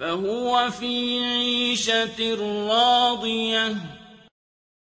فَهُوَ فِي عِيشَةٍ رَّاضِيَةٍ.